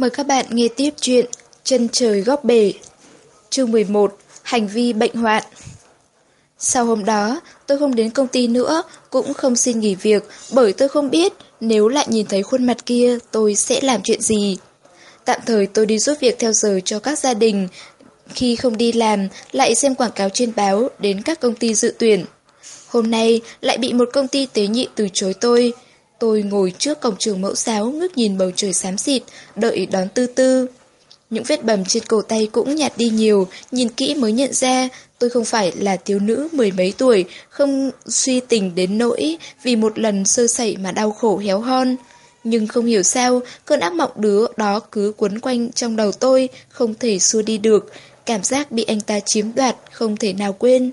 Mời các bạn nghe tiếp chuyện Chân trời góc bể Chương 11 Hành vi bệnh hoạn Sau hôm đó, tôi không đến công ty nữa, cũng không xin nghỉ việc bởi tôi không biết nếu lại nhìn thấy khuôn mặt kia tôi sẽ làm chuyện gì. Tạm thời tôi đi giúp việc theo giờ cho các gia đình, khi không đi làm lại xem quảng cáo trên báo đến các công ty dự tuyển. Hôm nay lại bị một công ty tế nhị từ chối tôi. Tôi ngồi trước cổng trường mẫu giáo ngước nhìn bầu trời xám xịt, đợi đón tư tư. Những vết bầm trên cổ tay cũng nhạt đi nhiều, nhìn kỹ mới nhận ra tôi không phải là thiếu nữ mười mấy tuổi, không suy tình đến nỗi vì một lần sơ sẩy mà đau khổ héo hon. Nhưng không hiểu sao, cơn ác mộng đứa đó cứ quấn quanh trong đầu tôi, không thể xua đi được, cảm giác bị anh ta chiếm đoạt, không thể nào quên.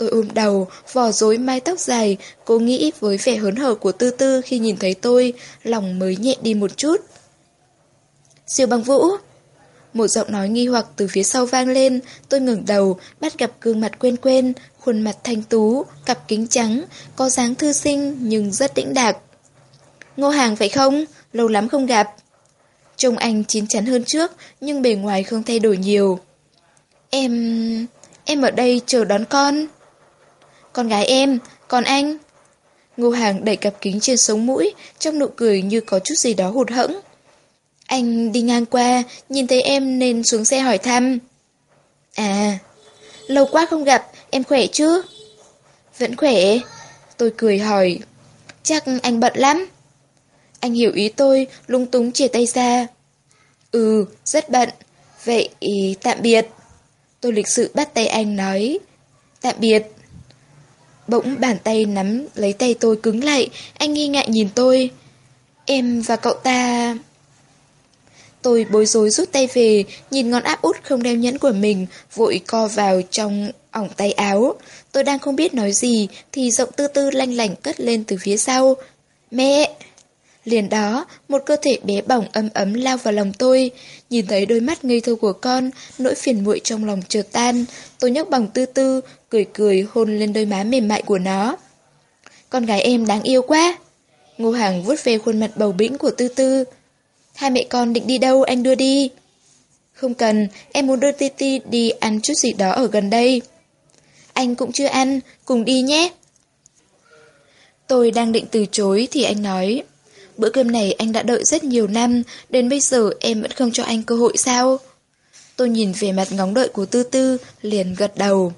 Tôi ôm đầu, vò rối mái tóc dài, cố nghĩ với vẻ hớn hở của Tư Tư khi nhìn thấy tôi, lòng mới nhẹ đi một chút. Siêu băng vũ Một giọng nói nghi hoặc từ phía sau vang lên, tôi ngẩng đầu, bắt gặp gương mặt quen quen, khuôn mặt thanh tú, cặp kính trắng, có dáng thư sinh nhưng rất đĩnh đạc. Ngô Hàng phải không? Lâu lắm không gặp. Trông anh chín chắn hơn trước, nhưng bề ngoài không thay đổi nhiều. Em... em ở đây chờ đón con. Con gái em, còn anh? Ngô Hàng đẩy cặp kính trên sống mũi, trong nụ cười như có chút gì đó hụt hẫng. Anh đi ngang qua, nhìn thấy em nên xuống xe hỏi thăm. À, lâu quá không gặp, em khỏe chứ? Vẫn khỏe. Tôi cười hỏi. Chắc anh bận lắm. Anh hiểu ý tôi, lung túng chia tay ra. Ừ, rất bận. Vậy tạm biệt. Tôi lịch sự bắt tay anh nói. Tạm biệt. Bỗng bàn tay nắm lấy tay tôi cứng lại, anh nghi ngại nhìn tôi. Em và cậu ta... Tôi bối rối rút tay về, nhìn ngón áp út không đeo nhẫn của mình, vội co vào trong ỏng tay áo. Tôi đang không biết nói gì, thì giọng tư tư lanh lảnh cất lên từ phía sau. Mẹ! Liền đó, một cơ thể bé bỏng ấm ấm lao vào lòng tôi. Nhìn thấy đôi mắt ngây thơ của con, nỗi phiền muội trong lòng chợt tan. Tôi nhấc bằng tư tư, cười cười hôn lên đôi má mềm mại của nó. Con gái em đáng yêu quá. Ngô Hàng vuốt về khuôn mặt bầu bĩnh của tư tư. Hai mẹ con định đi đâu anh đưa đi? Không cần, em muốn đưa Titi đi ăn chút gì đó ở gần đây. Anh cũng chưa ăn, cùng đi nhé. Tôi đang định từ chối thì anh nói Bữa cơm này anh đã đợi rất nhiều năm, đến bây giờ em vẫn không cho anh cơ hội sao? Tôi nhìn về mặt ngóng đợi của Tư Tư, liền gật đầu.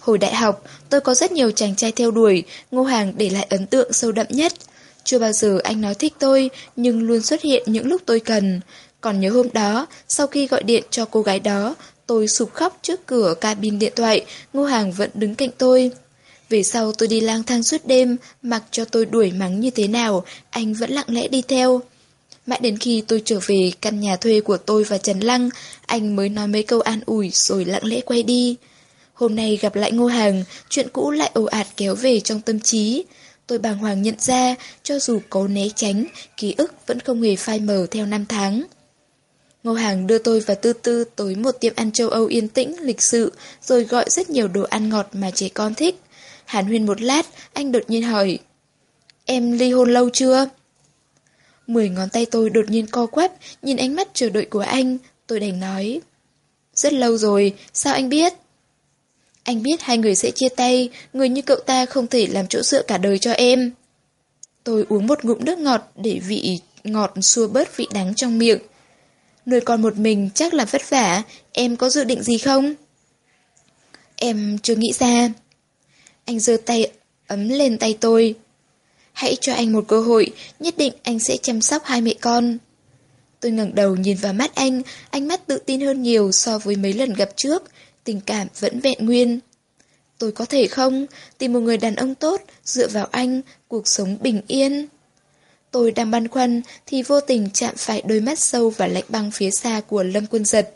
Hồi đại học, tôi có rất nhiều chàng trai theo đuổi, Ngô Hàng để lại ấn tượng sâu đậm nhất. Chưa bao giờ anh nói thích tôi, nhưng luôn xuất hiện những lúc tôi cần. Còn nhớ hôm đó, sau khi gọi điện cho cô gái đó, tôi sụp khóc trước cửa cabin điện thoại, Ngô Hàng vẫn đứng cạnh tôi. Về sau tôi đi lang thang suốt đêm, mặc cho tôi đuổi mắng như thế nào, anh vẫn lặng lẽ đi theo. Mãi đến khi tôi trở về căn nhà thuê của tôi và Trần Lăng, anh mới nói mấy câu an ủi rồi lặng lẽ quay đi. Hôm nay gặp lại Ngô Hàng, chuyện cũ lại ồ ạt kéo về trong tâm trí. Tôi bàng hoàng nhận ra, cho dù cố né tránh, ký ức vẫn không hề phai mờ theo năm tháng. Ngô Hàng đưa tôi và Tư Tư tới một tiệm ăn châu Âu yên tĩnh, lịch sự, rồi gọi rất nhiều đồ ăn ngọt mà trẻ con thích. Hàn huyên một lát, anh đột nhiên hỏi. Em ly hôn lâu chưa? Mười ngón tay tôi đột nhiên co quắp, nhìn ánh mắt chờ đợi của anh, tôi đành nói. Rất lâu rồi, sao anh biết? Anh biết hai người sẽ chia tay, người như cậu ta không thể làm chỗ dựa cả đời cho em. Tôi uống một ngụm nước ngọt để vị ngọt xua bớt vị đắng trong miệng. Nuôi con một mình chắc là vất vả, em có dự định gì không? Em chưa nghĩ ra. Anh giơ tay ấm lên tay tôi. Hãy cho anh một cơ hội, nhất định anh sẽ chăm sóc hai mẹ con. Tôi ngẩng đầu nhìn vào mắt anh, ánh mắt tự tin hơn nhiều so với mấy lần gặp trước, tình cảm vẫn vẹn nguyên. Tôi có thể không tìm một người đàn ông tốt, dựa vào anh, cuộc sống bình yên. Tôi đang băn khoăn thì vô tình chạm phải đôi mắt sâu và lạnh băng phía xa của Lâm Quân Giật.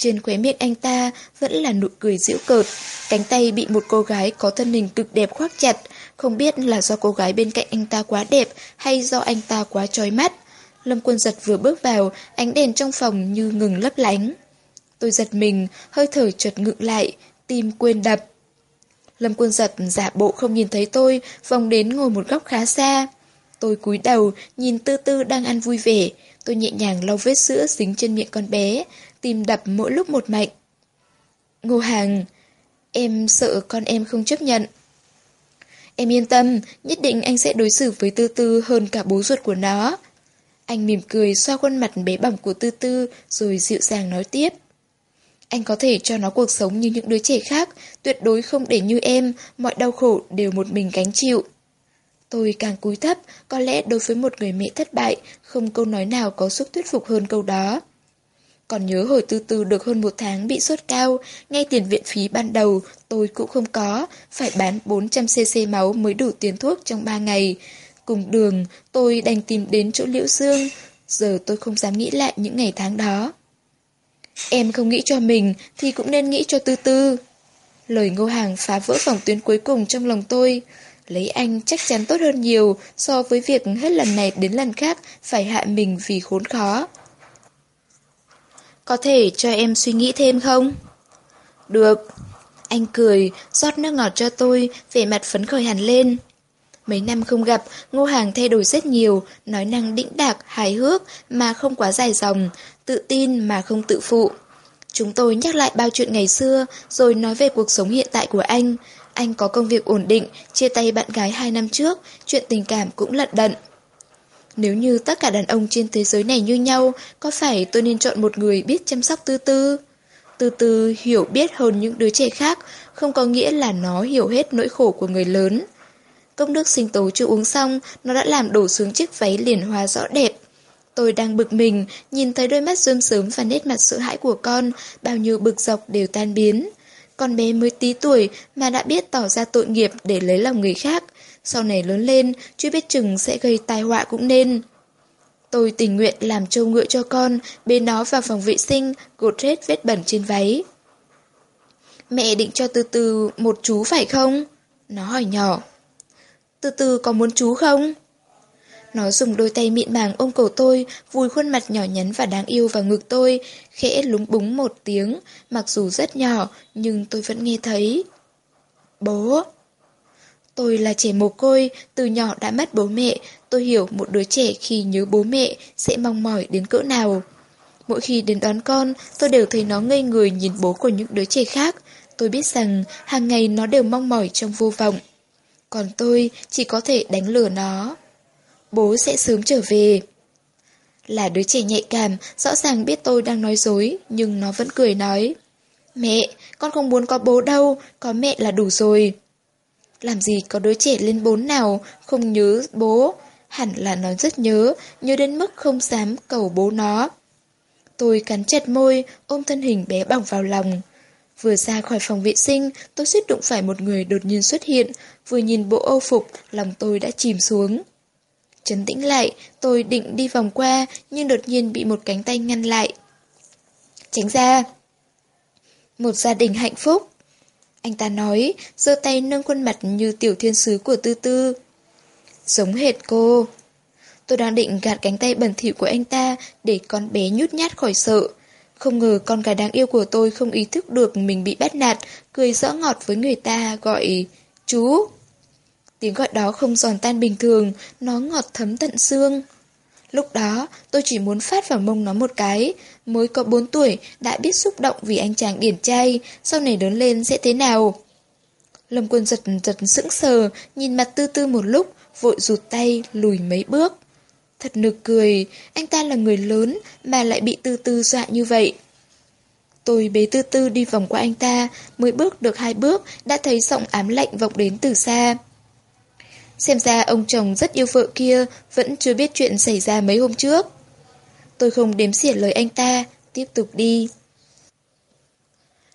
Trên khóe miệng anh ta vẫn là nụ cười giễu cợt, cánh tay bị một cô gái có thân hình cực đẹp khoác chặt, không biết là do cô gái bên cạnh anh ta quá đẹp hay do anh ta quá trói mắt. Lâm Quân Giật vừa bước vào, ánh đèn trong phòng như ngừng lấp lánh. Tôi giật mình, hơi thở chợt ngựng lại, tim quên đập. Lâm Quân Giật giả bộ không nhìn thấy tôi, vòng đến ngồi một góc khá xa. Tôi cúi đầu, nhìn tư tư đang ăn vui vẻ. Tôi nhẹ nhàng lau vết sữa dính trên miệng con bé, tim đập mỗi lúc một mạnh. Ngô Hàng, em sợ con em không chấp nhận. Em yên tâm, nhất định anh sẽ đối xử với Tư Tư hơn cả bố ruột của nó. Anh mỉm cười xoa khuôn mặt bé bỏng của Tư Tư rồi dịu dàng nói tiếp. Anh có thể cho nó cuộc sống như những đứa trẻ khác, tuyệt đối không để như em, mọi đau khổ đều một mình gánh chịu. Tôi càng cúi thấp, có lẽ đối với một người mẹ thất bại, không câu nói nào có sức thuyết phục hơn câu đó. Còn nhớ hồi tư tư được hơn một tháng bị sốt cao, ngay tiền viện phí ban đầu tôi cũng không có, phải bán 400cc máu mới đủ tiền thuốc trong 3 ngày. Cùng đường, tôi đành tìm đến chỗ Liễu Dương, giờ tôi không dám nghĩ lại những ngày tháng đó. Em không nghĩ cho mình thì cũng nên nghĩ cho tư tư. Lời ngô hàng phá vỡ phòng tuyến cuối cùng trong lòng tôi. Lấy anh chắc chắn tốt hơn nhiều so với việc hết lần này đến lần khác phải hạ mình vì khốn khó. Có thể cho em suy nghĩ thêm không? Được. Anh cười, rót nước ngọt cho tôi, vẻ mặt phấn khởi hẳn lên. Mấy năm không gặp, Ngô Hàng thay đổi rất nhiều, nói năng đĩnh đạc, hài hước mà không quá dài dòng, tự tin mà không tự phụ. Chúng tôi nhắc lại bao chuyện ngày xưa, rồi nói về cuộc sống hiện tại của anh. Anh có công việc ổn định, chia tay bạn gái hai năm trước, chuyện tình cảm cũng lận đận. Nếu như tất cả đàn ông trên thế giới này như nhau, có phải tôi nên chọn một người biết chăm sóc tư tư? Tư tư hiểu biết hơn những đứa trẻ khác, không có nghĩa là nó hiểu hết nỗi khổ của người lớn. Công đức sinh tố chưa uống xong, nó đã làm đổ xuống chiếc váy liền hoa rõ đẹp. Tôi đang bực mình, nhìn thấy đôi mắt rơm sớm và nét mặt sợ hãi của con, bao nhiêu bực dọc đều tan biến. Con bé mới tí tuổi mà đã biết tỏ ra tội nghiệp để lấy lòng người khác. Sau này lớn lên, chưa biết chừng sẽ gây tai họa cũng nên. Tôi tình nguyện làm trâu ngựa cho con, bế nó vào phòng vệ sinh, gột hết vết bẩn trên váy. Mẹ định cho từ từ một chú phải không? Nó hỏi nhỏ. Từ từ có muốn chú không? Nó dùng đôi tay mịn màng ôm cổ tôi, vùi khuôn mặt nhỏ nhắn và đáng yêu vào ngực tôi, khẽ lúng búng một tiếng, mặc dù rất nhỏ, nhưng tôi vẫn nghe thấy. Bố! Tôi là trẻ mồ côi, từ nhỏ đã mất bố mẹ, tôi hiểu một đứa trẻ khi nhớ bố mẹ sẽ mong mỏi đến cỡ nào. Mỗi khi đến đón con, tôi đều thấy nó ngây người nhìn bố của những đứa trẻ khác. Tôi biết rằng hàng ngày nó đều mong mỏi trong vô vọng. Còn tôi chỉ có thể đánh lừa nó. Bố sẽ sớm trở về. Là đứa trẻ nhạy cảm, rõ ràng biết tôi đang nói dối, nhưng nó vẫn cười nói. Mẹ, con không muốn có bố đâu, có mẹ là đủ rồi. Làm gì có đứa trẻ lên bốn nào không nhớ bố, hẳn là nó rất nhớ, nhớ đến mức không dám cầu bố nó. Tôi cắn chặt môi, ôm thân hình bé bỏng vào lòng. Vừa ra khỏi phòng vệ sinh, tôi suýt đụng phải một người đột nhiên xuất hiện, vừa nhìn bộ âu phục, lòng tôi đã chìm xuống. Chấn tĩnh lại, tôi định đi vòng qua, nhưng đột nhiên bị một cánh tay ngăn lại. Tránh ra! Một gia đình hạnh phúc. Anh ta nói, giơ tay nâng khuôn mặt như tiểu thiên sứ của tư tư. Giống hệt cô. Tôi đang định gạt cánh tay bẩn thỉu của anh ta để con bé nhút nhát khỏi sợ. Không ngờ con gái đáng yêu của tôi không ý thức được mình bị bắt nạt, cười rõ ngọt với người ta gọi chú. Tiếng gọi đó không giòn tan bình thường, nó ngọt thấm tận xương. Lúc đó, tôi chỉ muốn phát vào mông nó một cái. Mới có 4 tuổi, đã biết xúc động vì anh chàng điển trai, sau này lớn lên sẽ thế nào? Lâm quân giật giật sững sờ, nhìn mặt tư tư một lúc, vội rụt tay, lùi mấy bước. Thật nực cười, anh ta là người lớn mà lại bị tư tư dọa như vậy. Tôi bế tư tư đi vòng qua anh ta, mới bước được hai bước, đã thấy giọng ám lạnh vọng đến từ xa. Xem ra ông chồng rất yêu vợ kia, Vẫn chưa biết chuyện xảy ra mấy hôm trước. Tôi không đếm xỉa lời anh ta, Tiếp tục đi.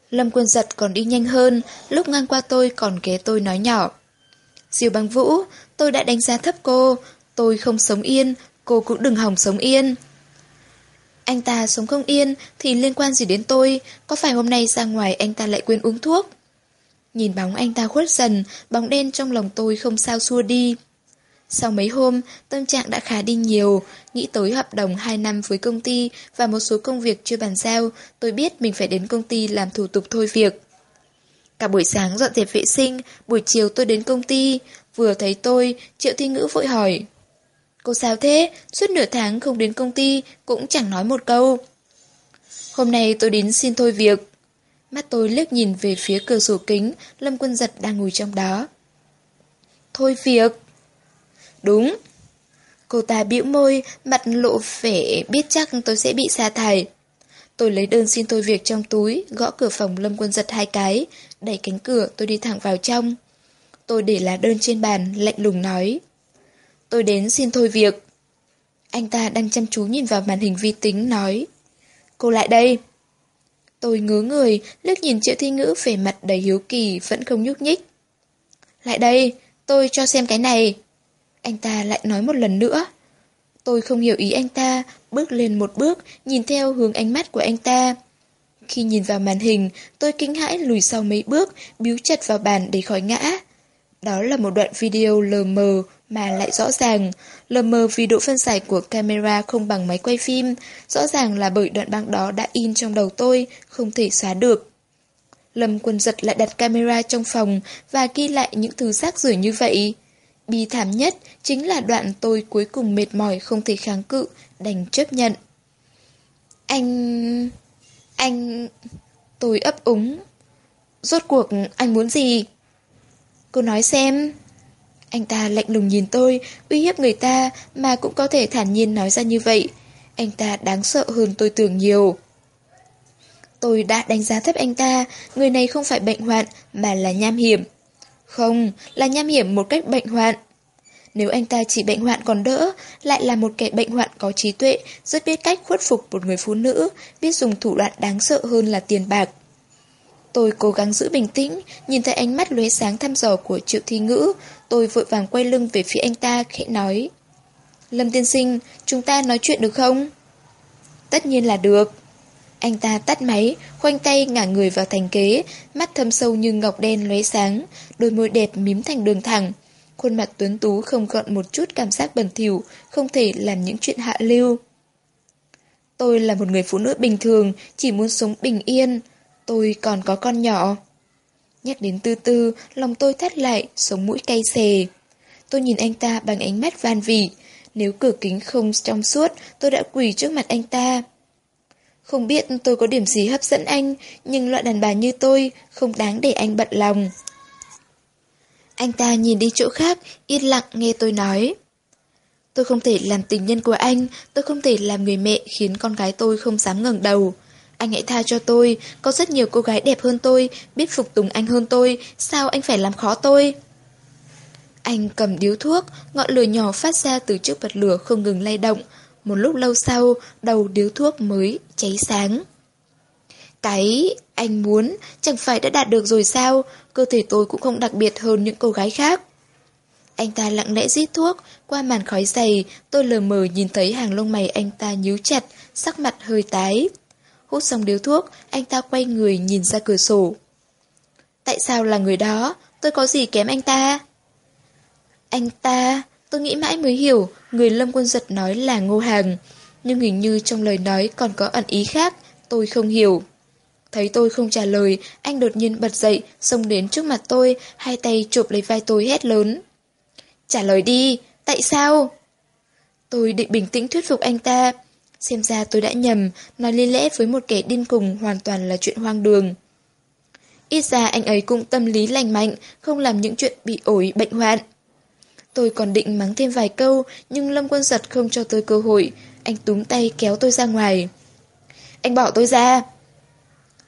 Lâm quân giật còn đi nhanh hơn, Lúc ngang qua tôi còn ghé tôi nói nhỏ. Diều băng vũ, Tôi đã đánh giá thấp cô, Tôi không sống yên, Cô cũng đừng hỏng sống yên. Anh ta sống không yên Thì liên quan gì đến tôi, Có phải hôm nay ra ngoài anh ta lại quên uống thuốc? Nhìn bóng anh ta khuất dần, bóng đen trong lòng tôi không sao xua đi. Sau mấy hôm, tâm trạng đã khá đi nhiều, nghĩ tới hợp đồng 2 năm với công ty và một số công việc chưa bàn giao, tôi biết mình phải đến công ty làm thủ tục thôi việc. Cả buổi sáng dọn dẹp vệ sinh, buổi chiều tôi đến công ty, vừa thấy tôi, Triệu Thi Ngữ vội hỏi. Cô sao thế? Suốt nửa tháng không đến công ty, cũng chẳng nói một câu. Hôm nay tôi đến xin thôi việc. Mắt tôi liếc nhìn về phía cửa sổ kính, Lâm Quân Giật đang ngồi trong đó. Thôi việc. Đúng. Cô ta bĩu môi, mặt lộ vẻ biết chắc tôi sẽ bị sa thải. Tôi lấy đơn xin thôi việc trong túi, gõ cửa phòng Lâm Quân Giật hai cái, đẩy cánh cửa tôi đi thẳng vào trong. Tôi để lá đơn trên bàn, lạnh lùng nói. Tôi đến xin thôi việc. Anh ta đang chăm chú nhìn vào màn hình vi tính, nói. Cô lại đây. Tôi ngứa người, liếc nhìn Triệu Thi Ngữ vẻ mặt đầy hiếu kỳ, vẫn không nhúc nhích. Lại đây, tôi cho xem cái này. Anh ta lại nói một lần nữa. Tôi không hiểu ý anh ta, bước lên một bước, nhìn theo hướng ánh mắt của anh ta. Khi nhìn vào màn hình, tôi kinh hãi lùi sau mấy bước, biếu chặt vào bàn để khỏi ngã. Đó là một đoạn video lờ mờ mà lại rõ ràng. Lờ mờ vì độ phân giải của camera không bằng máy quay phim, rõ ràng là bởi đoạn băng đó đã in trong đầu tôi, không thể xóa được. Lâm quân giật lại đặt camera trong phòng và ghi lại những thứ rác rưởi như vậy. Bi thảm nhất chính là đoạn tôi cuối cùng mệt mỏi không thể kháng cự, đành chấp nhận. Anh... anh... Tôi ấp úng. Rốt cuộc anh muốn gì? Cô nói xem. Anh ta lạnh lùng nhìn tôi, uy hiếp người ta mà cũng có thể thản nhiên nói ra như vậy. Anh ta đáng sợ hơn tôi tưởng nhiều. Tôi đã đánh giá thấp anh ta, người này không phải bệnh hoạn mà là nham hiểm. Không, là nham hiểm một cách bệnh hoạn. Nếu anh ta chỉ bệnh hoạn còn đỡ, lại là một kẻ bệnh hoạn có trí tuệ, rất biết cách khuất phục một người phụ nữ, biết dùng thủ đoạn đáng sợ hơn là tiền bạc. Tôi cố gắng giữ bình tĩnh, nhìn thấy ánh mắt lóe sáng thăm dò của Triệu Thi Ngữ, tôi vội vàng quay lưng về phía anh ta, khẽ nói. Lâm tiên sinh, chúng ta nói chuyện được không? Tất nhiên là được. Anh ta tắt máy, khoanh tay ngả người vào thành kế, mắt thâm sâu như ngọc đen lóe sáng, đôi môi đẹp mím thành đường thẳng. Khuôn mặt tuấn tú không gọn một chút cảm giác bẩn thỉu, không thể làm những chuyện hạ lưu. Tôi là một người phụ nữ bình thường, chỉ muốn sống bình yên. Tôi còn có con nhỏ. Nhắc đến tư tư, lòng tôi thắt lại, sống mũi cay xè. Tôi nhìn anh ta bằng ánh mắt van vỉ. Nếu cửa kính không trong suốt, tôi đã quỳ trước mặt anh ta. Không biết tôi có điểm gì hấp dẫn anh, nhưng loại đàn bà như tôi không đáng để anh bận lòng. Anh ta nhìn đi chỗ khác, yên lặng nghe tôi nói. Tôi không thể làm tình nhân của anh, tôi không thể làm người mẹ khiến con gái tôi không dám ngẩng đầu. Anh hãy tha cho tôi, có rất nhiều cô gái đẹp hơn tôi, biết phục tùng anh hơn tôi, sao anh phải làm khó tôi? Anh cầm điếu thuốc, ngọn lửa nhỏ phát ra từ trước bật lửa không ngừng lay động. Một lúc lâu sau, đầu điếu thuốc mới cháy sáng. Cái anh muốn chẳng phải đã đạt được rồi sao, cơ thể tôi cũng không đặc biệt hơn những cô gái khác. Anh ta lặng lẽ rít thuốc, qua màn khói dày, tôi lờ mờ nhìn thấy hàng lông mày anh ta nhíu chặt, sắc mặt hơi tái. Hút xong điếu thuốc, anh ta quay người nhìn ra cửa sổ. Tại sao là người đó? Tôi có gì kém anh ta? Anh ta... Tôi nghĩ mãi mới hiểu, người lâm quân giật nói là ngô hàng. Nhưng hình như trong lời nói còn có ẩn ý khác, tôi không hiểu. Thấy tôi không trả lời, anh đột nhiên bật dậy, xông đến trước mặt tôi, hai tay chụp lấy vai tôi hét lớn. Trả lời đi, tại sao? Tôi định bình tĩnh thuyết phục anh ta. Xem ra tôi đã nhầm, nói liên lẽ với một kẻ điên cùng hoàn toàn là chuyện hoang đường. Ít ra anh ấy cũng tâm lý lành mạnh, không làm những chuyện bị ổi bệnh hoạn. Tôi còn định mắng thêm vài câu, nhưng Lâm Quân Giật không cho tôi cơ hội. Anh túm tay kéo tôi ra ngoài. Anh bỏ tôi ra.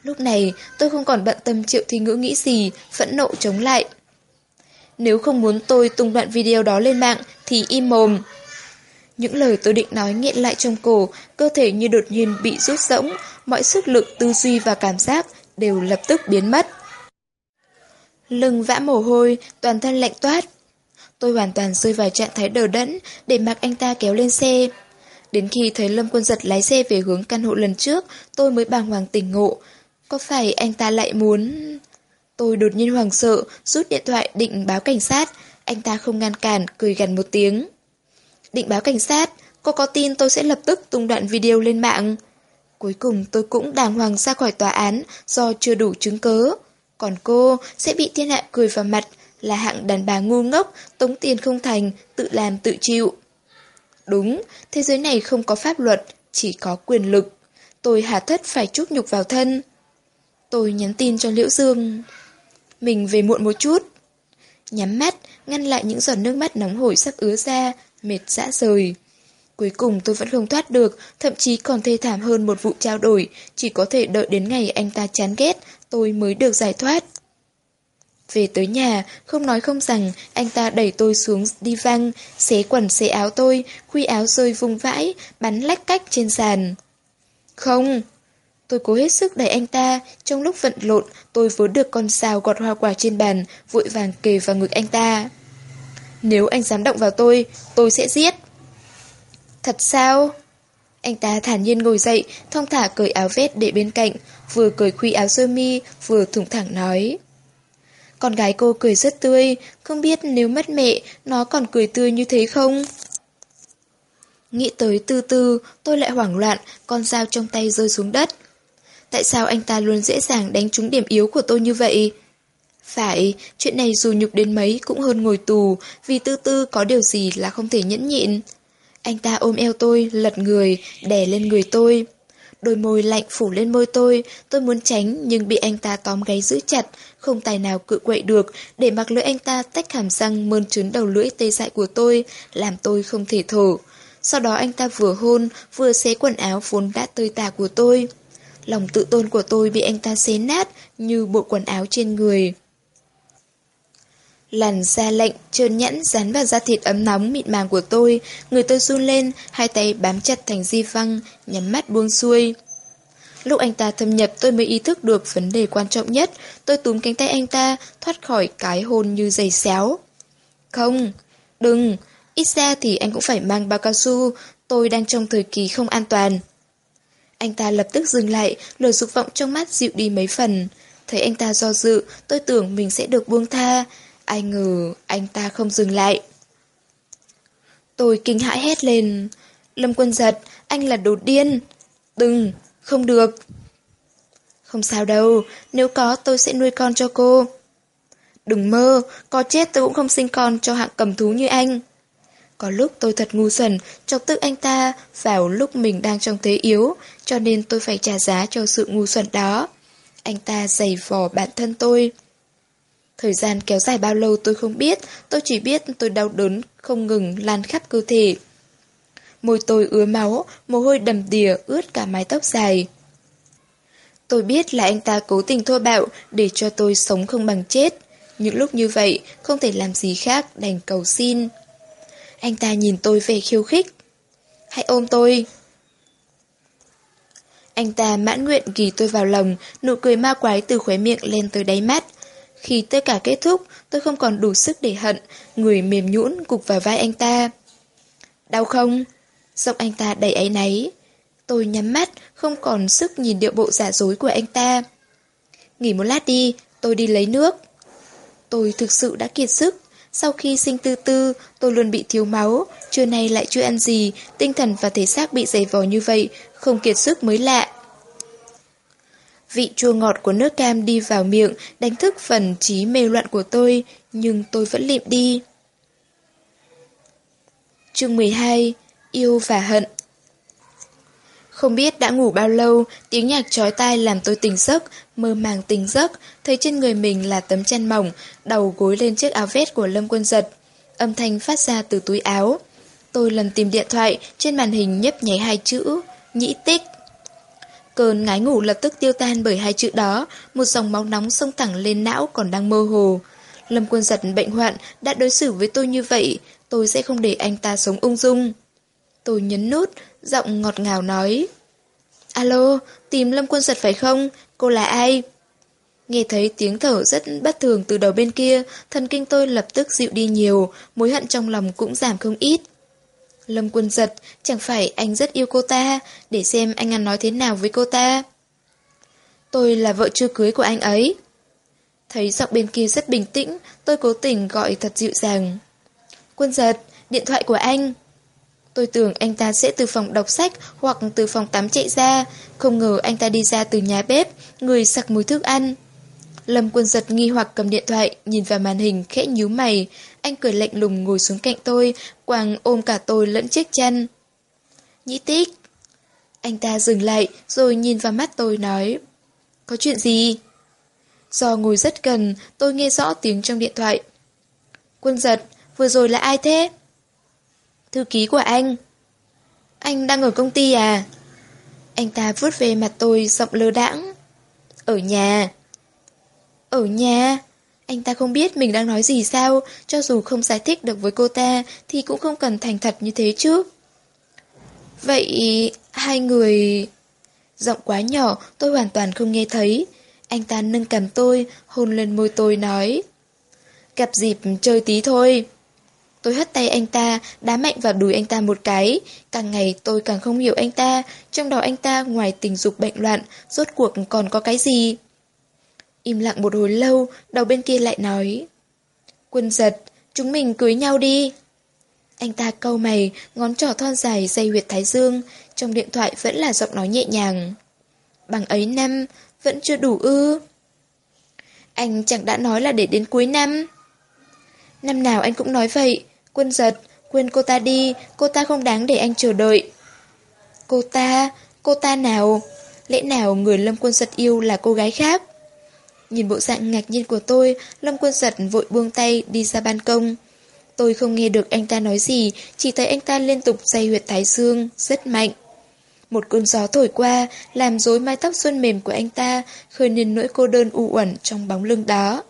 Lúc này, tôi không còn bận tâm triệu thi ngữ nghĩ gì, phẫn nộ chống lại. Nếu không muốn tôi tung đoạn video đó lên mạng, thì im mồm. Những lời tôi định nói nghiện lại trong cổ, cơ thể như đột nhiên bị rút rỗng, mọi sức lực tư duy và cảm giác đều lập tức biến mất. Lưng vã mồ hôi, toàn thân lạnh toát. Tôi hoàn toàn rơi vào trạng thái đờ đẫn để mặc anh ta kéo lên xe. Đến khi thấy Lâm Quân Giật lái xe về hướng căn hộ lần trước, tôi mới bàng hoàng tỉnh ngộ. Có phải anh ta lại muốn... Tôi đột nhiên hoảng sợ, rút điện thoại định báo cảnh sát. Anh ta không ngăn cản, cười gần một tiếng. Định báo cảnh sát, cô có tin tôi sẽ lập tức tung đoạn video lên mạng. Cuối cùng tôi cũng đàng hoàng ra khỏi tòa án do chưa đủ chứng cứ Còn cô sẽ bị thiên hạ cười vào mặt là hạng đàn bà ngu ngốc, tống tiền không thành, tự làm tự chịu. Đúng, thế giới này không có pháp luật, chỉ có quyền lực. Tôi hà thất phải chút nhục vào thân. Tôi nhắn tin cho Liễu Dương. Mình về muộn một chút. Nhắm mắt, ngăn lại những giọt nước mắt nóng hổi sắp ứa ra, mệt dã rời. Cuối cùng tôi vẫn không thoát được, thậm chí còn thê thảm hơn một vụ trao đổi, chỉ có thể đợi đến ngày anh ta chán ghét, tôi mới được giải thoát. Về tới nhà, không nói không rằng, anh ta đẩy tôi xuống đi văng, xé quần xé áo tôi, khuy áo rơi vung vãi, bắn lách cách trên sàn. Không! Tôi cố hết sức đẩy anh ta, trong lúc vận lộn, tôi vớ được con sao gọt hoa quả trên bàn, vội vàng kề vào ngực anh ta. Nếu anh dám động vào tôi, tôi sẽ giết. Thật sao? Anh ta thản nhiên ngồi dậy, thong thả cởi áo vest để bên cạnh, vừa cởi khuy áo sơ mi, vừa thủng thẳng nói. Con gái cô cười rất tươi, không biết nếu mất mẹ, nó còn cười tươi như thế không? Nghĩ tới từ từ, tôi lại hoảng loạn, con dao trong tay rơi xuống đất. Tại sao anh ta luôn dễ dàng đánh trúng điểm yếu của tôi như vậy? Phải, chuyện này dù nhục đến mấy cũng hơn ngồi tù, vì tư tư có điều gì là không thể nhẫn nhịn. Anh ta ôm eo tôi, lật người, đè lên người tôi. Đôi môi lạnh phủ lên môi tôi, tôi muốn tránh nhưng bị anh ta tóm gáy giữ chặt, không tài nào cự quậy được, để mặc lưỡi anh ta tách hàm răng mơn trớn đầu lưỡi tê dại của tôi, làm tôi không thể thở. Sau đó anh ta vừa hôn, vừa xé quần áo vốn đã tơi tả của tôi. Lòng tự tôn của tôi bị anh ta xé nát như bộ quần áo trên người. Làn da lạnh, trơn nhẵn dán vào da thịt ấm nóng mịn màng của tôi, người tôi run lên, hai tay bám chặt thành di văng, nhắm mắt buông xuôi. Lúc anh ta thâm nhập tôi mới ý thức được vấn đề quan trọng nhất, tôi túm cánh tay anh ta, thoát khỏi cái hôn như giày xéo. Không, đừng, ít ra thì anh cũng phải mang bao cao su, tôi đang trong thời kỳ không an toàn. Anh ta lập tức dừng lại, lời dục vọng trong mắt dịu đi mấy phần. Thấy anh ta do dự, tôi tưởng mình sẽ được buông tha, Ai ngờ anh ta không dừng lại. Tôi kinh hãi hét lên. Lâm quân giật, anh là đồ điên. Đừng, không được. Không sao đâu, nếu có tôi sẽ nuôi con cho cô. Đừng mơ, có chết tôi cũng không sinh con cho hạng cầm thú như anh. Có lúc tôi thật ngu xuẩn, chọc tức anh ta vào lúc mình đang trong thế yếu, cho nên tôi phải trả giá cho sự ngu xuẩn đó. Anh ta giày vò bản thân tôi. Thời gian kéo dài bao lâu tôi không biết, tôi chỉ biết tôi đau đớn không ngừng lan khắp cơ thể. Môi tôi ứa máu, mồ hôi đầm đìa ướt cả mái tóc dài. Tôi biết là anh ta cố tình thô bạo để cho tôi sống không bằng chết. Những lúc như vậy, không thể làm gì khác đành cầu xin. Anh ta nhìn tôi về khiêu khích. Hãy ôm tôi. Anh ta mãn nguyện ghi tôi vào lòng, nụ cười ma quái từ khóe miệng lên tới đáy mắt. Khi tất cả kết thúc, tôi không còn đủ sức để hận, người mềm nhũn gục vào vai anh ta. Đau không? Giọng anh ta đầy áy náy. Tôi nhắm mắt, không còn sức nhìn điệu bộ giả dối của anh ta. Nghỉ một lát đi, tôi đi lấy nước. Tôi thực sự đã kiệt sức. Sau khi sinh tư tư, tôi luôn bị thiếu máu, trưa nay lại chưa ăn gì, tinh thần và thể xác bị dày vò như vậy, không kiệt sức mới lạ. Vị chua ngọt của nước cam đi vào miệng, đánh thức phần trí mê loạn của tôi, nhưng tôi vẫn liệm đi. Chương 12 Yêu và hận Không biết đã ngủ bao lâu, tiếng nhạc chói tai làm tôi tỉnh giấc, mơ màng tỉnh giấc, thấy trên người mình là tấm chăn mỏng, đầu gối lên chiếc áo vest của Lâm Quân Giật. Âm thanh phát ra từ túi áo. Tôi lần tìm điện thoại, trên màn hình nhấp nháy hai chữ, nhĩ tích. Cơn ngái ngủ lập tức tiêu tan bởi hai chữ đó, một dòng máu nóng xông thẳng lên não còn đang mơ hồ. Lâm quân giật bệnh hoạn đã đối xử với tôi như vậy, tôi sẽ không để anh ta sống ung dung. Tôi nhấn nút, giọng ngọt ngào nói. Alo, tìm Lâm quân giật phải không? Cô là ai? Nghe thấy tiếng thở rất bất thường từ đầu bên kia, thần kinh tôi lập tức dịu đi nhiều, mối hận trong lòng cũng giảm không ít. Lâm quân giật, chẳng phải anh rất yêu cô ta, để xem anh ăn nói thế nào với cô ta. Tôi là vợ chưa cưới của anh ấy. Thấy giọng bên kia rất bình tĩnh, tôi cố tình gọi thật dịu dàng. Quân giật, điện thoại của anh. Tôi tưởng anh ta sẽ từ phòng đọc sách hoặc từ phòng tắm chạy ra, không ngờ anh ta đi ra từ nhà bếp, người sặc mùi thức ăn. Lâm quân giật nghi hoặc cầm điện thoại, nhìn vào màn hình khẽ nhíu mày. Anh cười lạnh lùng ngồi xuống cạnh tôi, quàng ôm cả tôi lẫn chiếc chăn. Nhĩ tích. Anh ta dừng lại, rồi nhìn vào mắt tôi nói. Có chuyện gì? Do ngồi rất gần, tôi nghe rõ tiếng trong điện thoại. Quân giật, vừa rồi là ai thế? Thư ký của anh. Anh đang ở công ty à? Anh ta vuốt về mặt tôi giọng lơ đãng. Ở nhà. Ở nhà? Anh ta không biết mình đang nói gì sao, cho dù không giải thích được với cô ta thì cũng không cần thành thật như thế chứ. Vậy hai người... Giọng quá nhỏ, tôi hoàn toàn không nghe thấy. Anh ta nâng cầm tôi, hôn lên môi tôi nói. Gặp dịp chơi tí thôi. Tôi hất tay anh ta, đá mạnh vào đùi anh ta một cái. Càng ngày tôi càng không hiểu anh ta, trong đó anh ta ngoài tình dục bệnh loạn, rốt cuộc còn có cái gì? Im lặng một hồi lâu, đầu bên kia lại nói. Quân giật, chúng mình cưới nhau đi. Anh ta câu mày, ngón trỏ thon dài dây huyệt thái dương, trong điện thoại vẫn là giọng nói nhẹ nhàng. Bằng ấy năm, vẫn chưa đủ ư. Anh chẳng đã nói là để đến cuối năm. Năm nào anh cũng nói vậy, quân giật, quên cô ta đi, cô ta không đáng để anh chờ đợi. Cô ta, cô ta nào? Lẽ nào người Lâm Quân Giật yêu là cô gái khác? Nhìn bộ dạng ngạc nhiên của tôi, Lâm Quân Giật vội buông tay đi ra ban công. Tôi không nghe được anh ta nói gì, chỉ thấy anh ta liên tục dây huyệt thái dương, rất mạnh. Một cơn gió thổi qua, làm rối mái tóc xuân mềm của anh ta, khơi nên nỗi cô đơn u uẩn trong bóng lưng đó.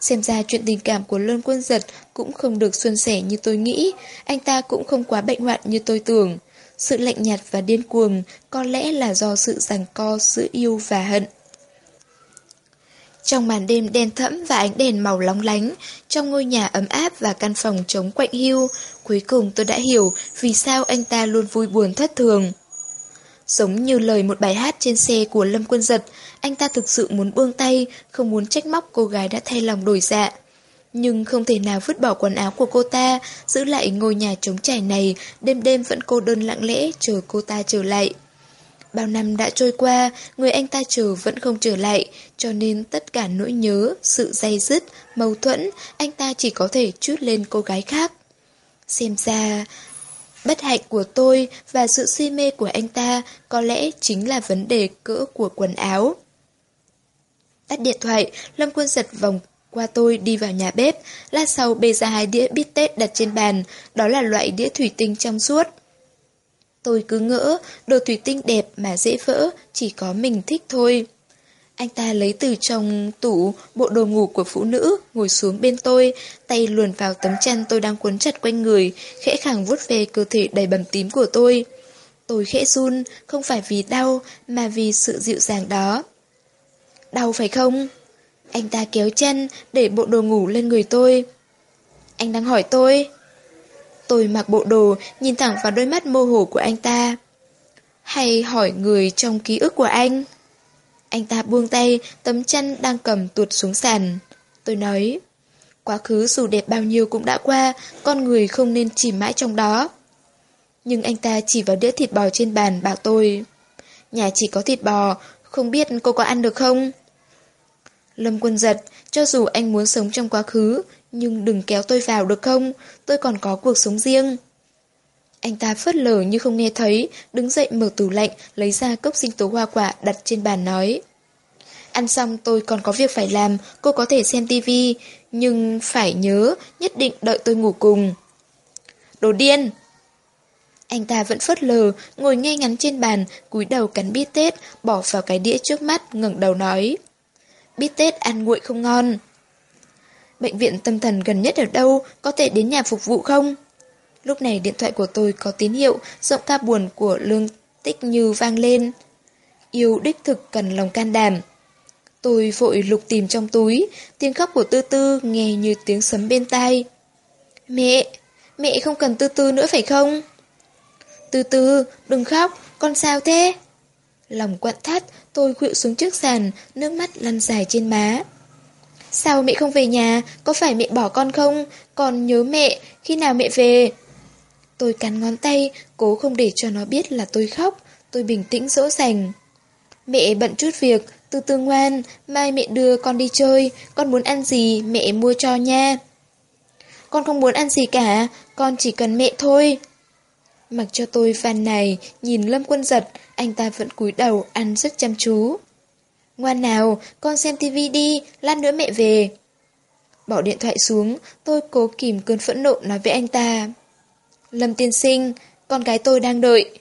Xem ra chuyện tình cảm của lâm Quân Giật cũng không được xuân sẻ như tôi nghĩ, anh ta cũng không quá bệnh hoạn như tôi tưởng. Sự lạnh nhạt và điên cuồng có lẽ là do sự giằng co giữa yêu và hận. Trong màn đêm đen thẫm và ánh đèn màu lóng lánh, trong ngôi nhà ấm áp và căn phòng trống quạnh hiu, cuối cùng tôi đã hiểu vì sao anh ta luôn vui buồn thất thường. Giống như lời một bài hát trên xe của Lâm Quân Giật, anh ta thực sự muốn buông tay, không muốn trách móc cô gái đã thay lòng đổi dạ. Nhưng không thể nào vứt bỏ quần áo của cô ta, giữ lại ngôi nhà trống trải này, đêm đêm vẫn cô đơn lặng lẽ chờ cô ta trở lại. Bao năm đã trôi qua, người anh ta chờ vẫn không trở lại, cho nên tất cả nỗi nhớ, sự dây dứt, mâu thuẫn, anh ta chỉ có thể chút lên cô gái khác. Xem ra, bất hạnh của tôi và sự si mê của anh ta có lẽ chính là vấn đề cỡ của quần áo. Tắt điện thoại, Lâm Quân giật vòng qua tôi đi vào nhà bếp, lát sau bê ra hai đĩa bít tết đặt trên bàn, đó là loại đĩa thủy tinh trong suốt. Tôi cứ ngỡ, đồ thủy tinh đẹp mà dễ vỡ, chỉ có mình thích thôi. Anh ta lấy từ trong tủ bộ đồ ngủ của phụ nữ, ngồi xuống bên tôi, tay luồn vào tấm chăn tôi đang cuốn chặt quanh người, khẽ khàng vuốt về cơ thể đầy bầm tím của tôi. Tôi khẽ run, không phải vì đau, mà vì sự dịu dàng đó. Đau phải không? Anh ta kéo chân, để bộ đồ ngủ lên người tôi. Anh đang hỏi tôi. Tôi mặc bộ đồ, nhìn thẳng vào đôi mắt mơ hồ của anh ta. Hay hỏi người trong ký ức của anh? Anh ta buông tay, tấm chân đang cầm tuột xuống sàn. Tôi nói, quá khứ dù đẹp bao nhiêu cũng đã qua, con người không nên chìm mãi trong đó. Nhưng anh ta chỉ vào đĩa thịt bò trên bàn bảo tôi, nhà chỉ có thịt bò, không biết cô có ăn được không? Lâm quân giật, cho dù anh muốn sống trong quá khứ, nhưng đừng kéo tôi vào được không? Tôi còn có cuộc sống riêng. Anh ta phớt lờ như không nghe thấy, đứng dậy mở tủ lạnh, lấy ra cốc sinh tố hoa quả đặt trên bàn nói. Ăn xong tôi còn có việc phải làm, cô có thể xem tivi, nhưng phải nhớ, nhất định đợi tôi ngủ cùng. Đồ điên! Anh ta vẫn phớt lờ, ngồi ngay ngắn trên bàn, cúi đầu cắn bít tết, bỏ vào cái đĩa trước mắt, ngẩng đầu nói. Bít tết ăn nguội không ngon. Bệnh viện tâm thần gần nhất ở đâu, có thể đến nhà phục vụ không? Lúc này điện thoại của tôi có tín hiệu, giọng ca buồn của Lương Tích Như vang lên. Yêu đích thực cần lòng can đảm. Tôi vội lục tìm trong túi, tiếng khóc của Tư Tư nghe như tiếng sấm bên tai. Mẹ, mẹ không cần Tư Tư nữa phải không? Tư Tư, đừng khóc, con sao thế? Lòng quặn thắt, tôi khuỵu xuống trước sàn, nước mắt lăn dài trên má. Sao mẹ không về nhà? Có phải mẹ bỏ con không? Con nhớ mẹ, khi nào mẹ về? Tôi cắn ngón tay, cố không để cho nó biết là tôi khóc. Tôi bình tĩnh dỗ dành. Mẹ bận chút việc, Từ từ ngoan, mai mẹ đưa con đi chơi, con muốn ăn gì mẹ mua cho nha. Con không muốn ăn gì cả, con chỉ cần mẹ thôi. Mặc cho tôi van này, nhìn Lâm Quân giật, anh ta vẫn cúi đầu ăn rất chăm chú. Ngoan nào, con xem tivi đi, lát nữa mẹ về. Bỏ điện thoại xuống, tôi cố kìm cơn phẫn nộ nói với anh ta. Lâm tiên sinh, con gái tôi đang đợi.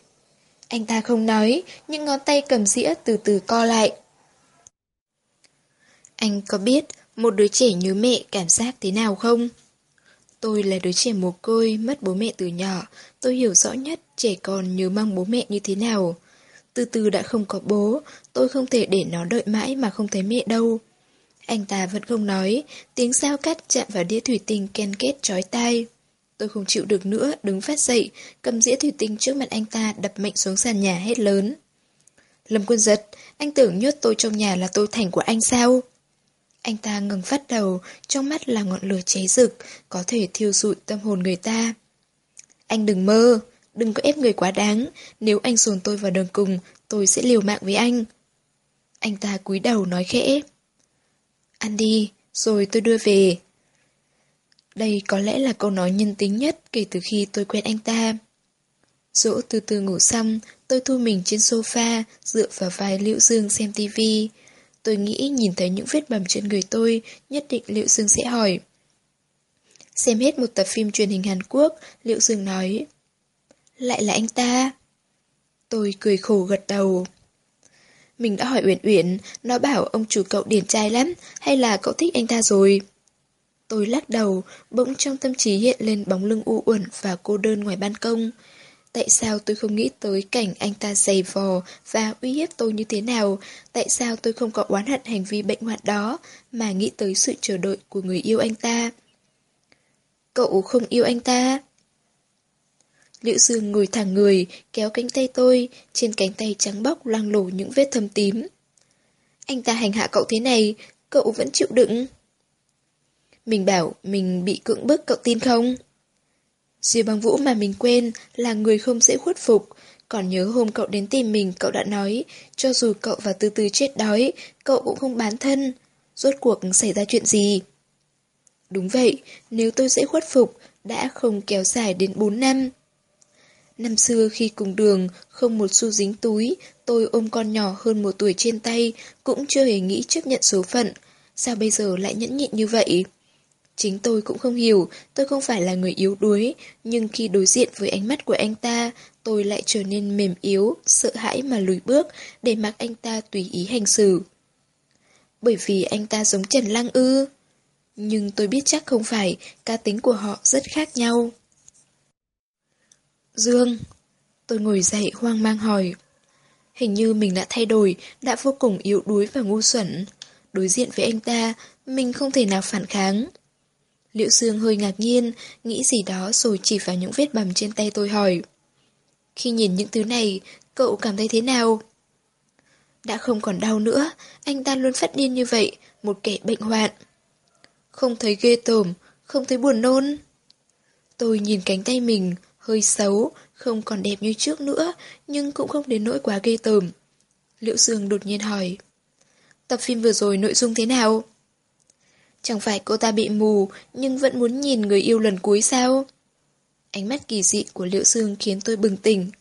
Anh ta không nói, những ngón tay cầm dĩa từ từ co lại. Anh có biết một đứa trẻ nhớ mẹ cảm giác thế nào không? Tôi là đứa trẻ mồ côi, mất bố mẹ từ nhỏ. Tôi hiểu rõ nhất trẻ con nhớ mong bố mẹ như thế nào. Từ từ đã không có bố, tôi không thể để nó đợi mãi mà không thấy mẹ đâu. Anh ta vẫn không nói, tiếng sao cắt chạm vào đĩa thủy tinh ken kết chói tai. Tôi không chịu được nữa, đứng phát dậy, cầm dĩa thủy tinh trước mặt anh ta đập mạnh xuống sàn nhà hết lớn. Lâm quân giật, anh tưởng nhốt tôi trong nhà là tôi thành của anh sao? Anh ta ngừng phát đầu, trong mắt là ngọn lửa cháy rực, có thể thiêu rụi tâm hồn người ta. Anh đừng mơ, đừng có ép người quá đáng, nếu anh dồn tôi vào đường cùng, tôi sẽ liều mạng với anh. Anh ta cúi đầu nói khẽ. Ăn đi, rồi tôi đưa về. Đây có lẽ là câu nói nhân tính nhất kể từ khi tôi quen anh ta. Dỗ từ từ ngủ xong, tôi thu mình trên sofa, dựa vào vai Liễu Dương xem tivi. Tôi nghĩ nhìn thấy những vết bầm trên người tôi, nhất định Liễu Dương sẽ hỏi. Xem hết một tập phim truyền hình Hàn Quốc, Liễu Dương nói. Lại là anh ta. Tôi cười khổ gật đầu. Mình đã hỏi Uyển Uyển, nó bảo ông chủ cậu điển trai lắm, hay là cậu thích anh ta rồi? Tôi lắc đầu, bỗng trong tâm trí hiện lên bóng lưng u uẩn và cô đơn ngoài ban công. Tại sao tôi không nghĩ tới cảnh anh ta giày vò và uy hiếp tôi như thế nào? Tại sao tôi không có oán hận hành vi bệnh hoạn đó, mà nghĩ tới sự chờ đợi của người yêu anh ta? Cậu không yêu anh ta? Liễu Dương ngồi thẳng người, kéo cánh tay tôi, trên cánh tay trắng bóc loang lổ những vết thâm tím. Anh ta hành hạ cậu thế này, cậu vẫn chịu đựng. Mình bảo mình bị cưỡng bức cậu tin không? Duy băng vũ mà mình quên là người không dễ khuất phục. Còn nhớ hôm cậu đến tìm mình cậu đã nói, cho dù cậu và từ từ chết đói, cậu cũng không bán thân. Rốt cuộc xảy ra chuyện gì? Đúng vậy, nếu tôi dễ khuất phục, đã không kéo dài đến 4 năm. Năm xưa khi cùng đường, không một xu dính túi, tôi ôm con nhỏ hơn một tuổi trên tay, cũng chưa hề nghĩ chấp nhận số phận. Sao bây giờ lại nhẫn nhịn như vậy? Chính tôi cũng không hiểu, tôi không phải là người yếu đuối, nhưng khi đối diện với ánh mắt của anh ta, tôi lại trở nên mềm yếu, sợ hãi mà lùi bước, để mặc anh ta tùy ý hành xử. Bởi vì anh ta giống Trần Lăng ư. Nhưng tôi biết chắc không phải, cá tính của họ rất khác nhau. Dương. Tôi ngồi dậy hoang mang hỏi. Hình như mình đã thay đổi, đã vô cùng yếu đuối và ngu xuẩn. Đối diện với anh ta, mình không thể nào phản kháng. Liệu Dương hơi ngạc nhiên, nghĩ gì đó rồi chỉ vào những vết bầm trên tay tôi hỏi. Khi nhìn những thứ này, cậu cảm thấy thế nào? Đã không còn đau nữa, anh ta luôn phát điên như vậy, một kẻ bệnh hoạn. Không thấy ghê tởm, không thấy buồn nôn. Tôi nhìn cánh tay mình, hơi xấu, không còn đẹp như trước nữa, nhưng cũng không đến nỗi quá ghê tởm. Liệu Dương đột nhiên hỏi. Tập phim vừa rồi nội dung thế nào? Chẳng phải cô ta bị mù, nhưng vẫn muốn nhìn người yêu lần cuối sao? Ánh mắt kỳ dị của Liễu Dương khiến tôi bừng tỉnh.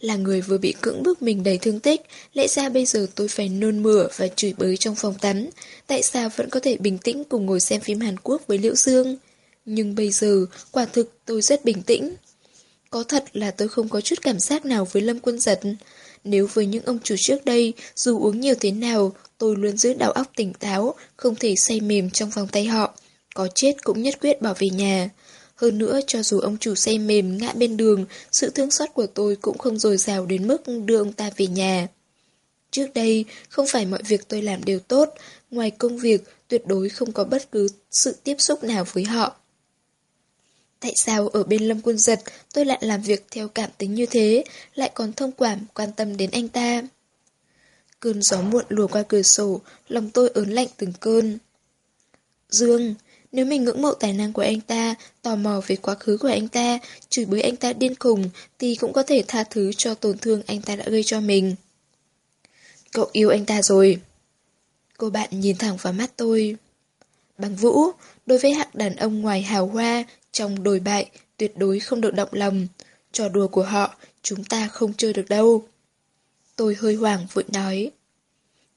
Là người vừa bị cưỡng bức mình đầy thương tích, lẽ ra bây giờ tôi phải nôn mửa và chửi bới trong phòng tắm. Tại sao vẫn có thể bình tĩnh cùng ngồi xem phim Hàn Quốc với Liễu Dương? Nhưng bây giờ, quả thực tôi rất bình tĩnh. Có thật là tôi không có chút cảm giác nào với Lâm Quân Giật. Nếu với những ông chủ trước đây, dù uống nhiều thế nào, tôi luôn giữ đầu óc tỉnh táo, không thể say mềm trong vòng tay họ. Có chết cũng nhất quyết bảo về nhà. Hơn nữa, cho dù ông chủ say mềm ngã bên đường, sự thương xót của tôi cũng không dồi dào đến mức đưa ông ta về nhà. Trước đây, không phải mọi việc tôi làm đều tốt, ngoài công việc, tuyệt đối không có bất cứ sự tiếp xúc nào với họ. Tại sao ở bên Lâm Quân Giật tôi lại làm việc theo cảm tính như thế, lại còn thông cảm quan tâm đến anh ta? Cơn gió muộn lùa qua cửa sổ, lòng tôi ớn lạnh từng cơn. Dương, nếu mình ngưỡng mộ tài năng của anh ta, tò mò về quá khứ của anh ta, chửi bới anh ta điên khùng, thì cũng có thể tha thứ cho tổn thương anh ta đã gây cho mình. Cậu yêu anh ta rồi. Cô bạn nhìn thẳng vào mắt tôi. Bằng Vũ, đối với hạng đàn ông ngoài hào hoa, trong đồi bại, tuyệt đối không được động lòng. Trò đùa của họ, chúng ta không chơi được đâu. Tôi hơi hoảng vội nói.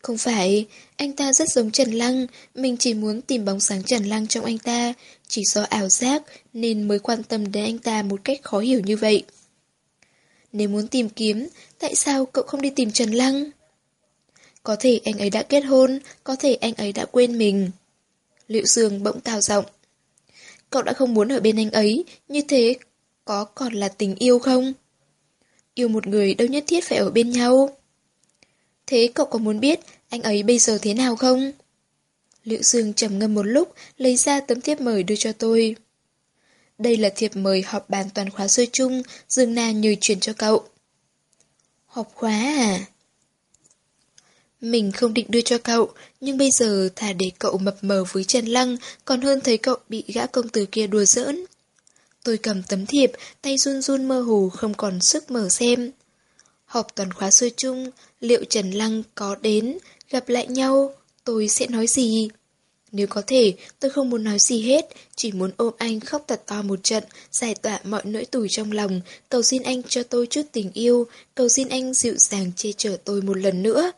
Không phải, anh ta rất giống Trần Lăng, mình chỉ muốn tìm bóng sáng Trần Lăng trong anh ta, chỉ do ảo giác nên mới quan tâm đến anh ta một cách khó hiểu như vậy. Nếu muốn tìm kiếm, tại sao cậu không đi tìm Trần Lăng? Có thể anh ấy đã kết hôn, có thể anh ấy đã quên mình. Liệu Dương bỗng cao giọng. Cậu đã không muốn ở bên anh ấy, như thế có còn là tình yêu không? Yêu một người đâu nhất thiết phải ở bên nhau. Thế cậu có muốn biết anh ấy bây giờ thế nào không? Liệu Dương trầm ngâm một lúc, lấy ra tấm thiệp mời đưa cho tôi. Đây là thiệp mời họp bàn toàn khóa sơ chung, Dương Na nhờ chuyển cho cậu. Họp khóa à? Mình không định đưa cho cậu, nhưng bây giờ thà để cậu mập mờ với Trần Lăng, còn hơn thấy cậu bị gã công tử kia đùa giỡn. Tôi cầm tấm thiệp, tay run run mơ hồ không còn sức mở xem. Họp toàn khóa sơ chung, liệu Trần Lăng có đến, gặp lại nhau, tôi sẽ nói gì? Nếu có thể, tôi không muốn nói gì hết, chỉ muốn ôm anh khóc thật to một trận, giải tỏa mọi nỗi tủi trong lòng, cầu xin anh cho tôi chút tình yêu, cầu xin anh dịu dàng che chở tôi một lần nữa.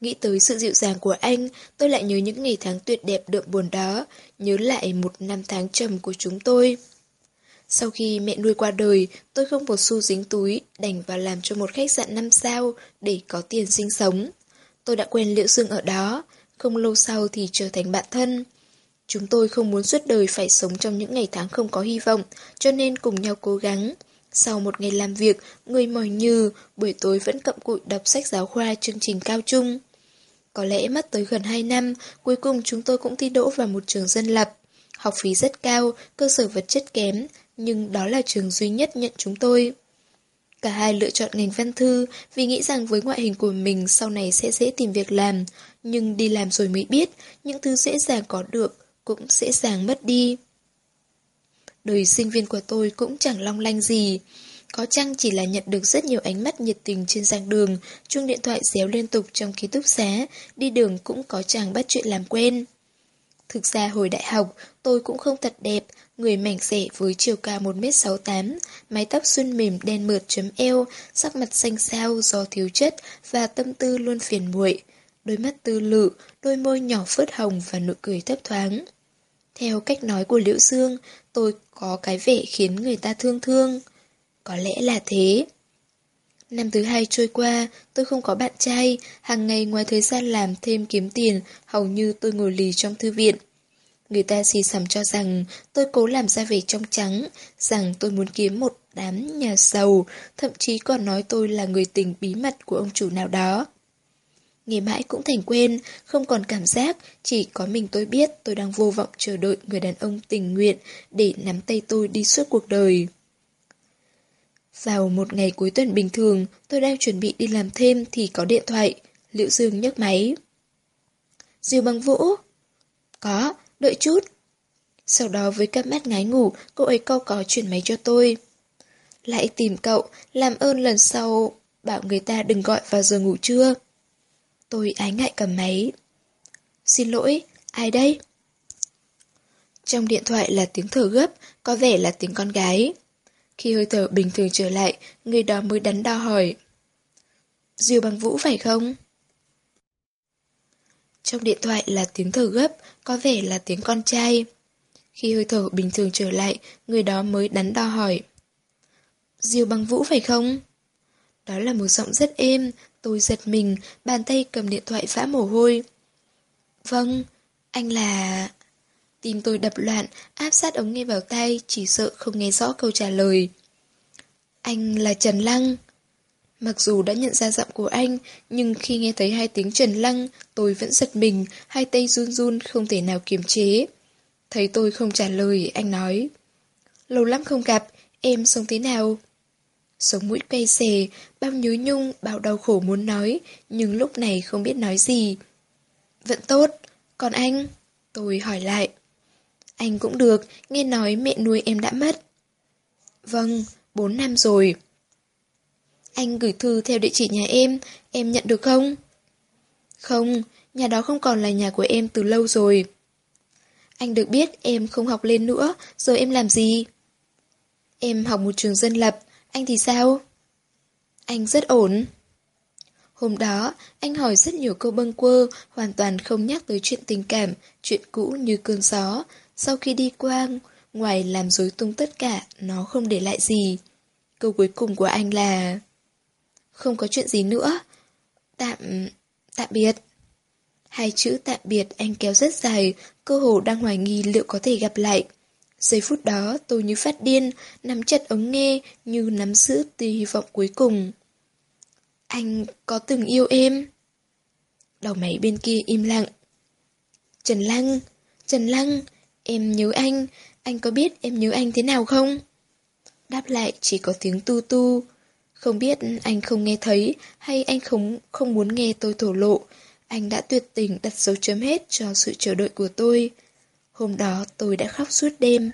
Nghĩ tới sự dịu dàng của anh, tôi lại nhớ những ngày tháng tuyệt đẹp đượm buồn đó, nhớ lại một năm tháng trầm của chúng tôi. Sau khi mẹ nuôi qua đời, tôi không một xu dính túi, đành vào làm cho một khách sạn năm sao để có tiền sinh sống. Tôi đã quen Liễu Dương ở đó, không lâu sau thì trở thành bạn thân. Chúng tôi không muốn suốt đời phải sống trong những ngày tháng không có hy vọng, cho nên cùng nhau cố gắng. Sau một ngày làm việc, người mỏi như, buổi tối vẫn cậm cụi đọc sách giáo khoa chương trình cao trung. Có lẽ mất tới gần 2 năm, cuối cùng chúng tôi cũng thi đỗ vào một trường dân lập. Học phí rất cao, cơ sở vật chất kém, nhưng đó là trường duy nhất nhận chúng tôi. Cả hai lựa chọn ngành văn thư vì nghĩ rằng với ngoại hình của mình sau này sẽ dễ tìm việc làm, nhưng đi làm rồi mới biết những thứ dễ dàng có được cũng dễ dàng mất đi. Đời sinh viên của tôi cũng chẳng long lanh gì. Có chăng chỉ là nhận được rất nhiều ánh mắt nhiệt tình trên giảng đường, chuông điện thoại réo liên tục trong ký túc xá, đi đường cũng có chàng bắt chuyện làm quen. Thực ra hồi đại học, tôi cũng không thật đẹp, người mảnh rẻ với chiều cao 1m68, mái tóc xuân mềm đen mượt chấm eo, sắc mặt xanh xao do thiếu chất và tâm tư luôn phiền muội, đôi mắt tư lự, đôi môi nhỏ phớt hồng và nụ cười thấp thoáng. Theo cách nói của Liễu Dương, tôi có cái vẻ khiến người ta thương thương. Có lẽ là thế. Năm thứ hai trôi qua, tôi không có bạn trai, hàng ngày ngoài thời gian làm thêm kiếm tiền, hầu như tôi ngồi lì trong thư viện. Người ta xì xầm cho rằng tôi cố làm ra vẻ trong trắng, rằng tôi muốn kiếm một đám nhà giàu, thậm chí còn nói tôi là người tình bí mật của ông chủ nào đó. Nghe mãi cũng thành quên không còn cảm giác, chỉ có mình tôi biết tôi đang vô vọng chờ đợi người đàn ông tình nguyện để nắm tay tôi đi suốt cuộc đời. Vào một ngày cuối tuần bình thường, tôi đang chuẩn bị đi làm thêm thì có điện thoại. Liễu Dương nhấc máy. Diêu bằng vũ. Có, đợi chút. Sau đó với cặp mắt ngái ngủ, cô ấy câu có chuyển máy cho tôi. Lại tìm cậu, làm ơn lần sau bảo người ta đừng gọi vào giờ ngủ trưa. Tôi ái ngại cầm máy. Xin lỗi, ai đây? Trong điện thoại là tiếng thở gấp, có vẻ là tiếng con gái. Khi hơi thở bình thường trở lại, người đó mới đắn đo hỏi. Diêu bằng vũ phải không? Trong điện thoại là tiếng thở gấp, có vẻ là tiếng con trai. Khi hơi thở bình thường trở lại, người đó mới đắn đo hỏi. Diêu bằng vũ phải không? Đó là một giọng rất êm, tôi giật mình, bàn tay cầm điện thoại vã mồ hôi. Vâng, anh là... Tim tôi đập loạn, áp sát ống nghe vào tay, chỉ sợ không nghe rõ câu trả lời. Anh là Trần Lăng. Mặc dù đã nhận ra giọng của anh, nhưng khi nghe thấy hai tiếng Trần Lăng, tôi vẫn giật mình, hai tay run run không thể nào kiềm chế. Thấy tôi không trả lời, anh nói. Lâu lắm không gặp, em sống thế nào? Sống mũi cay xề bao nhớ nhung, bao đau khổ muốn nói, nhưng lúc này không biết nói gì. Vẫn tốt, còn anh? Tôi hỏi lại. Anh cũng được, nghe nói mẹ nuôi em đã mất. Vâng, 4 năm rồi. Anh gửi thư theo địa chỉ nhà em, em nhận được không? Không, nhà đó không còn là nhà của em từ lâu rồi. Anh được biết em không học lên nữa, rồi em làm gì? Em học một trường dân lập, anh thì sao? Anh rất ổn. Hôm đó, anh hỏi rất nhiều câu bâng quơ, hoàn toàn không nhắc tới chuyện tình cảm, chuyện cũ như cơn gió. Sau khi đi qua, ngoài làm rối tung tất cả, nó không để lại gì. Câu cuối cùng của anh là... Không có chuyện gì nữa. Tạm... tạm biệt. Hai chữ tạm biệt anh kéo rất dài, cơ hồ đang hoài nghi liệu có thể gặp lại. Giây phút đó tôi như phát điên, nắm chặt ống nghe như nắm giữ tia hy vọng cuối cùng. Anh có từng yêu em? Đầu máy bên kia im lặng. Trần Lăng, Trần Lăng, em nhớ anh, anh có biết em nhớ anh thế nào không? Đáp lại chỉ có tiếng tu tu. Không biết anh không nghe thấy hay anh không không muốn nghe tôi thổ lộ. Anh đã tuyệt tình đặt dấu chấm hết cho sự chờ đợi của tôi. Hôm đó tôi đã khóc suốt đêm.